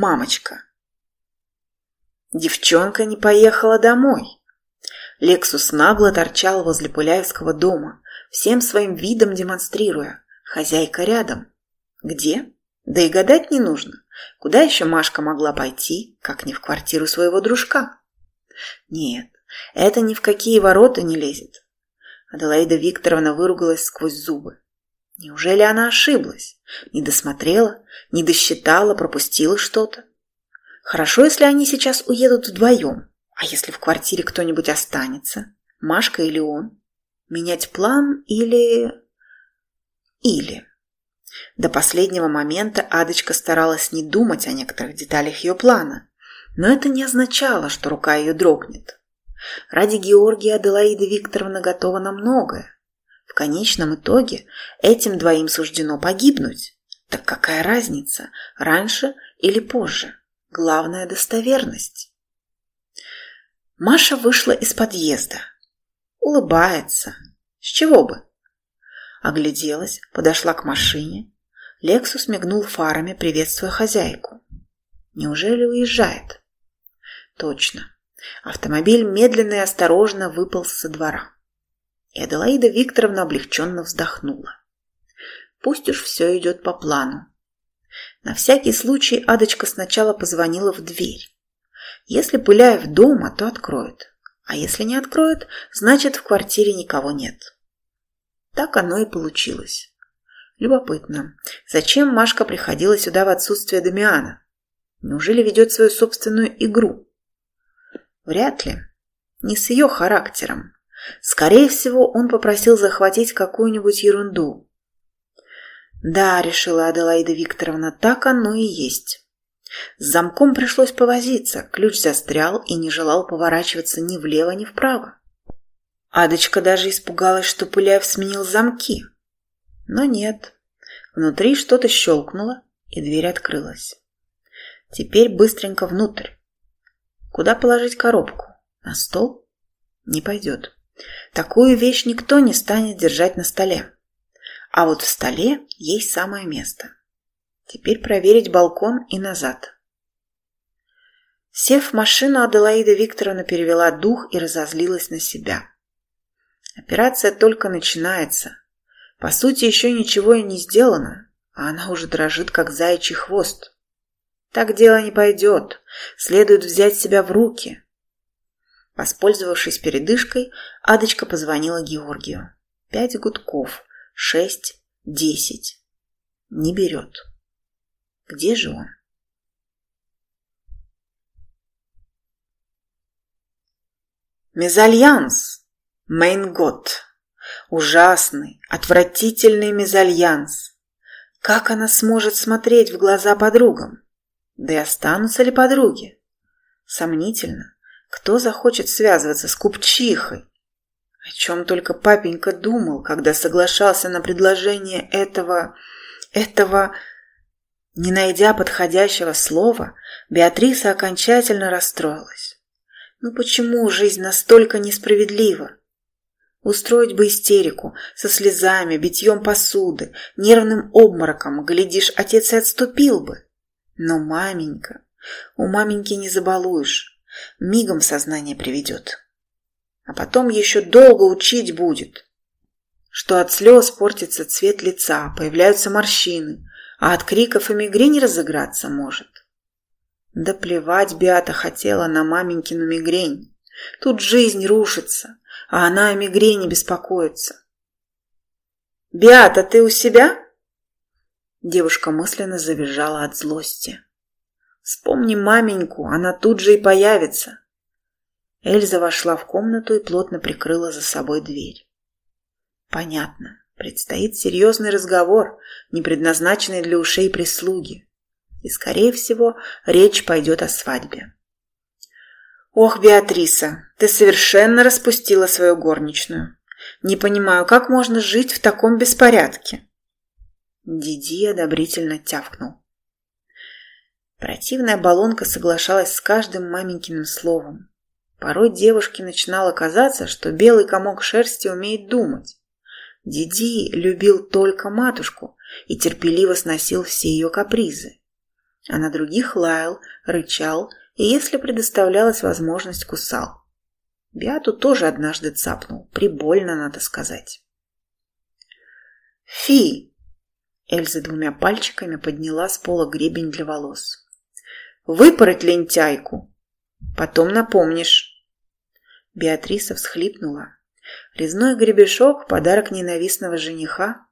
мамочка. Девчонка не поехала домой. Лексус нагло торчал возле Пыляевского дома, всем своим видом демонстрируя. Хозяйка рядом. Где? Да и гадать не нужно. Куда еще Машка могла пойти, как не в квартиру своего дружка? Нет, это ни в какие ворота не лезет. Аделаида Викторовна выругалась сквозь зубы. Неужели она ошиблась? Не досмотрела, не досчитала, пропустила что-то? Хорошо, если они сейчас уедут вдвоем. А если в квартире кто-нибудь останется? Машка или он? Менять план или... Или... До последнего момента Адочка старалась не думать о некоторых деталях ее плана, но это не означало, что рука ее дрогнет. Ради Георгия Аделаида Викторовна готова на многое. Конечном итоге этим двоим суждено погибнуть. Так какая разница, раньше или позже? Главное – достоверность. Маша вышла из подъезда. Улыбается. С чего бы? Огляделась, подошла к машине. Лексус мигнул фарами, приветствуя хозяйку. Неужели уезжает? Точно. Автомобиль медленно и осторожно выполз со двора. И Аделаида Викторовна облегченно вздохнула. Пусть уж все идет по плану. На всякий случай Адочка сначала позвонила в дверь. Если Пыляев дома, то откроет. А если не откроет, значит в квартире никого нет. Так оно и получилось. Любопытно, зачем Машка приходила сюда в отсутствие Дамиана? Неужели ведет свою собственную игру? Вряд ли. Не с ее характером. Скорее всего, он попросил захватить какую-нибудь ерунду. Да, решила Аделаида Викторовна, так оно и есть. С замком пришлось повозиться, ключ застрял и не желал поворачиваться ни влево, ни вправо. Адочка даже испугалась, что Пыляев сменил замки. Но нет. Внутри что-то щелкнуло, и дверь открылась. Теперь быстренько внутрь. Куда положить коробку? На стол? Не пойдет. Такую вещь никто не станет держать на столе. А вот в столе есть самое место. Теперь проверить балкон и назад. Сев в машину, Аделаида Викторовна перевела дух и разозлилась на себя. Операция только начинается. По сути, еще ничего и не сделано, а она уже дрожит, как заячий хвост. Так дело не пойдет. Следует взять себя в руки. Воспользовавшись передышкой, Адочка позвонила Георгию. Пять гудков, шесть, десять. Не берет. Где же он? Мезальянс! Мейнгот. Ужасный, отвратительный мезальянс. Как она сможет смотреть в глаза подругам? Да и останутся ли подруги? Сомнительно. Кто захочет связываться с купчихой? О чем только папенька думал, когда соглашался на предложение этого... этого... Не найдя подходящего слова, Беатриса окончательно расстроилась. Ну почему жизнь настолько несправедлива? Устроить бы истерику, со слезами, битьем посуды, нервным обмороком, глядишь, отец и отступил бы. Но маменька, у маменьки не забалуешь, мигом сознание приведет. А потом еще долго учить будет, что от слез портится цвет лица, появляются морщины, а от криков и мигрень разыграться может. Да плевать Биата хотела на маменькину мигрень. Тут жизнь рушится, а она о мигрени беспокоится. «Биата, ты у себя?» Девушка мысленно завизжала от злости. «Вспомни маменьку, она тут же и появится». Эльза вошла в комнату и плотно прикрыла за собой дверь. «Понятно. Предстоит серьезный разговор, не предназначенный для ушей прислуги. И, скорее всего, речь пойдет о свадьбе. «Ох, Беатриса, ты совершенно распустила свою горничную. Не понимаю, как можно жить в таком беспорядке?» Диди одобрительно тявкнул. Противная баллонка соглашалась с каждым маменькиным словом. Порой девушке начинало казаться, что белый комок шерсти умеет думать. Диди любил только матушку и терпеливо сносил все ее капризы. а на других лаял, рычал и, если предоставлялась возможность, кусал. Биату тоже однажды цапнул, прибольно, надо сказать. «Фи!» Эльза двумя пальчиками подняла с пола гребень для волос. «Выпороть лентяйку! Потом напомнишь!» Беатриса всхлипнула. Резной гребешок, подарок ненавистного жениха,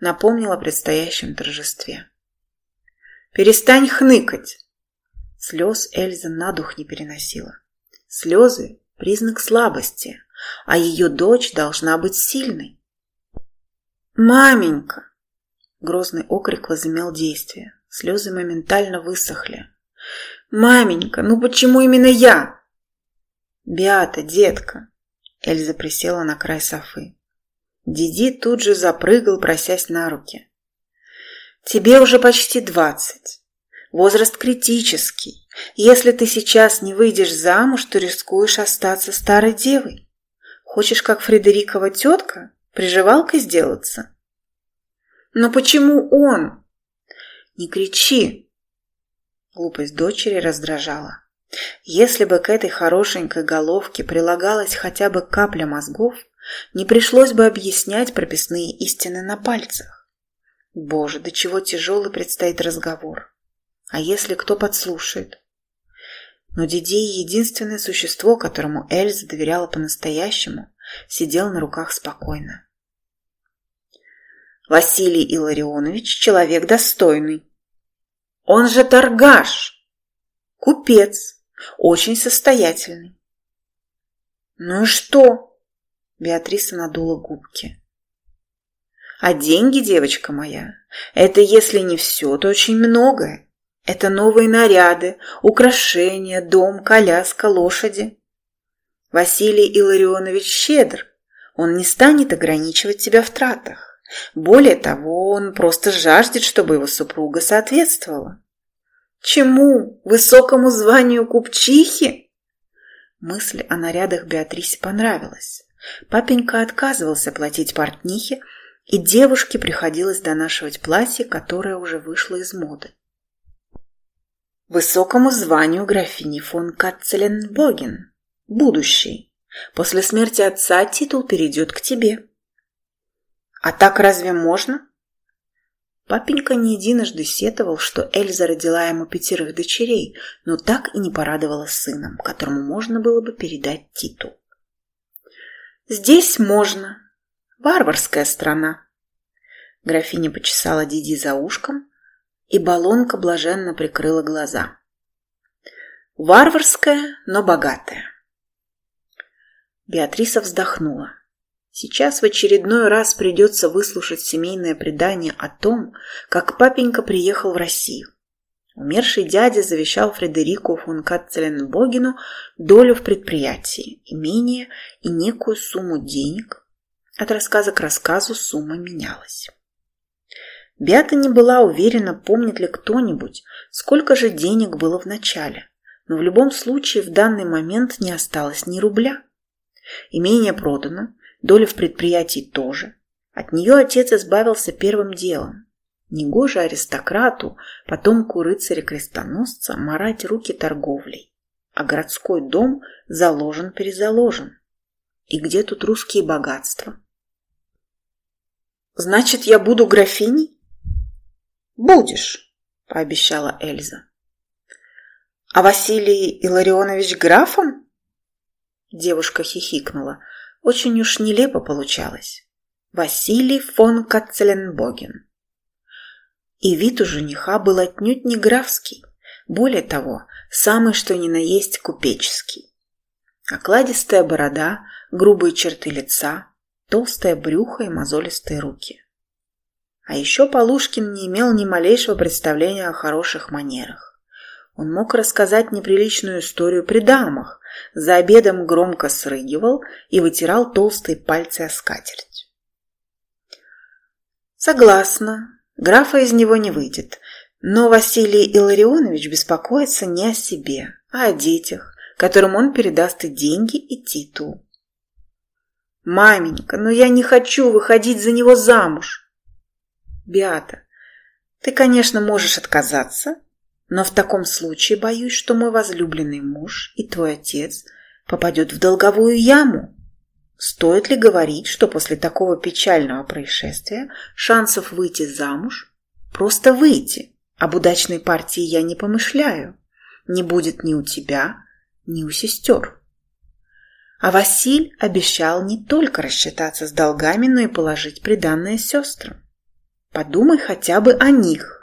напомнил о предстоящем торжестве. «Перестань хныкать!» Слез Эльза на дух не переносила. Слезы – признак слабости, а ее дочь должна быть сильной. «Маменька!» Грозный окрик возымел действие. Слезы моментально высохли. «Маменька, ну почему именно я?» «Биата, детка!» Эльза присела на край софы. Диди тут же запрыгал, просясь на руки. «Тебе уже почти двадцать. Возраст критический. Если ты сейчас не выйдешь замуж, то рискуешь остаться старой девой. Хочешь, как Фредерикова тетка, приживалкой сделаться?» «Но почему он?» «Не кричи!» Глупость дочери раздражала. Если бы к этой хорошенькой головке прилагалась хотя бы капля мозгов, не пришлось бы объяснять прописные истины на пальцах. Боже, до чего тяжелый предстоит разговор. А если кто подслушает? Но Дидей, единственное существо, которому Эльза доверяла по-настоящему, сидел на руках спокойно. Василий Илларионович – человек достойный. Он же торгаш, купец, очень состоятельный. Ну и что? Беатриса надула губки. А деньги, девочка моя, это если не все, то очень многое. Это новые наряды, украшения, дом, коляска, лошади. Василий Илларионович щедр. Он не станет ограничивать тебя в тратах. Более того, он просто жаждет, чтобы его супруга соответствовала. Чему? Высокому званию купчихи? Мысль о нарядах Беатрисе понравилась. Папенька отказывался платить портнихе, и девушке приходилось донашивать платье, которое уже вышло из моды. Высокому званию графини фон Катцеленбоген, будущей. После смерти отца титул перейдет к тебе. А так разве можно? Папенька не единожды сетовал, что Эльза родила ему пятерых дочерей, но так и не порадовала сыном, которому можно было бы передать титул. «Здесь можно. Варварская страна». Графиня почесала Диди за ушком, и баллонка блаженно прикрыла глаза. «Варварская, но богатая». Беатриса вздохнула. Сейчас в очередной раз придется выслушать семейное предание о том, как папенька приехал в Россию. Умерший дядя завещал Фредерику фон Катцеленбогену долю в предприятии, имение и некую сумму денег. От рассказа к рассказу сумма менялась. Беата не была уверена, помнит ли кто-нибудь, сколько же денег было в начале, но в любом случае в данный момент не осталось ни рубля. Имение продано, Доля в предприятии тоже. От нее отец избавился первым делом. Негоже аристократу, потомку рыцаря-крестоносца, марать руки торговлей. А городской дом заложен-перезаложен. И где тут русские богатства? «Значит, я буду графиней?» «Будешь», — пообещала Эльза. «А Василий Илларионович графом?» Девушка хихикнула. Очень уж нелепо получалось. Василий фон Кацеленбоген. И вид у жениха был отнюдь не графский, более того, самый что ни на есть купеческий. Окладистая борода, грубые черты лица, толстое брюхо и мозолистые руки. А еще Полушкин не имел ни малейшего представления о хороших манерах. Он мог рассказать неприличную историю при дамах, за обедом громко срыгивал и вытирал толстые пальцы о скатерть. Согласна, графа из него не выйдет, но Василий Илларионович беспокоится не о себе, а о детях, которым он передаст и деньги, и титул. «Маменька, но я не хочу выходить за него замуж!» «Биата, ты, конечно, можешь отказаться, Но в таком случае боюсь, что мой возлюбленный муж и твой отец попадет в долговую яму. Стоит ли говорить, что после такого печального происшествия шансов выйти замуж, просто выйти, об удачной партии я не помышляю, не будет ни у тебя, ни у сестер. А Василь обещал не только рассчитаться с долгами, но и положить приданное сестрам. Подумай хотя бы о них.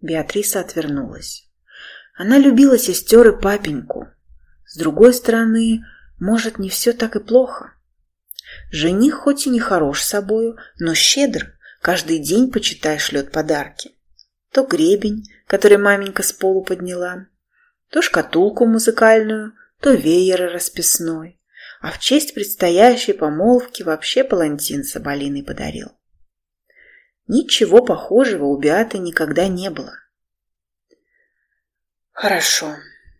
Беатриса отвернулась. Она любила сестер и папеньку. С другой стороны, может, не все так и плохо. Жених хоть и не хорош собою, но щедр, каждый день, почитай, шлет подарки. То гребень, который маменька с полу подняла, то шкатулку музыкальную, то веер расписной, а в честь предстоящей помолвки вообще палантин соболиный подарил. Ничего похожего у Беаты никогда не было. «Хорошо»,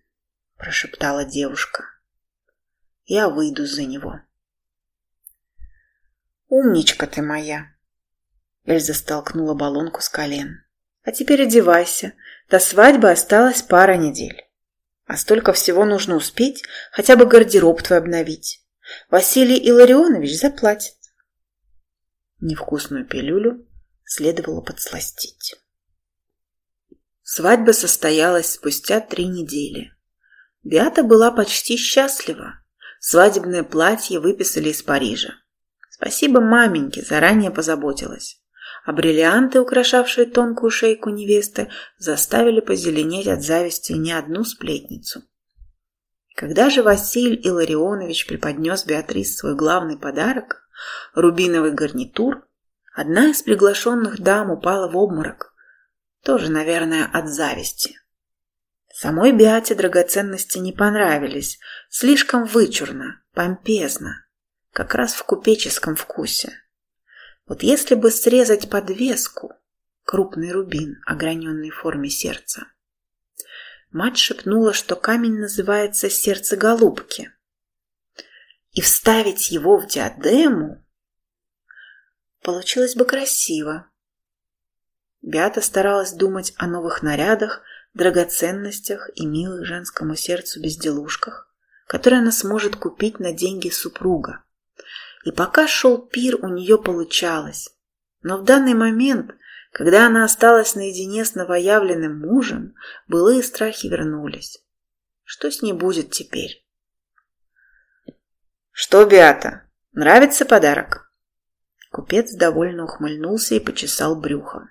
– прошептала девушка. «Я выйду за него». «Умничка ты моя!» Эльза столкнула баллонку с колен. «А теперь одевайся. До свадьбы осталось пара недель». А столько всего нужно успеть, хотя бы гардероб твой обновить. Василий Илларионович заплатит. Невкусную пилюлю следовало подсластить. Свадьба состоялась спустя три недели. Биата была почти счастлива. Свадебное платье выписали из Парижа. Спасибо маменьке, заранее позаботилась а бриллианты, украшавшие тонкую шейку невесты, заставили позеленеть от зависти не одну сплетницу. Когда же Василий Илларионович преподнес Беатрис свой главный подарок – рубиновый гарнитур, одна из приглашенных дам упала в обморок, тоже, наверное, от зависти. Самой Беате драгоценности не понравились, слишком вычурно, помпезно, как раз в купеческом вкусе. Вот если бы срезать подвеску, крупный рубин, ограненный в форме сердца. Мать шепнула, что камень называется сердце голубки. И вставить его в диадему получилось бы красиво. Беата старалась думать о новых нарядах, драгоценностях и милых женскому сердцу безделушках, которые она сможет купить на деньги супруга. И пока шел пир, у нее получалось. Но в данный момент, когда она осталась наедине с новоявленным мужем, былые страхи вернулись. Что с ней будет теперь? «Что, Беата, нравится подарок?» Купец довольно ухмыльнулся и почесал брюхо.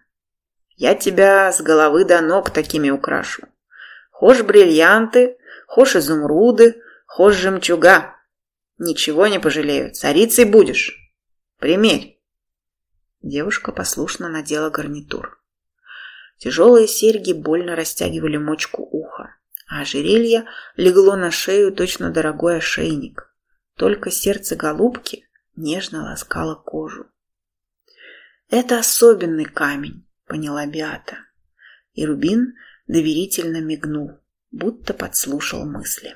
«Я тебя с головы до ног такими украшу. Хошь бриллианты, хошь изумруды, хошь жемчуга. Ничего не пожалею, царицей будешь. Примерь. Девушка послушно надела гарнитур. Тяжелые серьги больно растягивали мочку уха, а ожерелье легло на шею точно дорогой ошейник. Только сердце голубки нежно ласкало кожу. «Это особенный камень», — поняла Биата. И Рубин доверительно мигнул, будто подслушал мысли.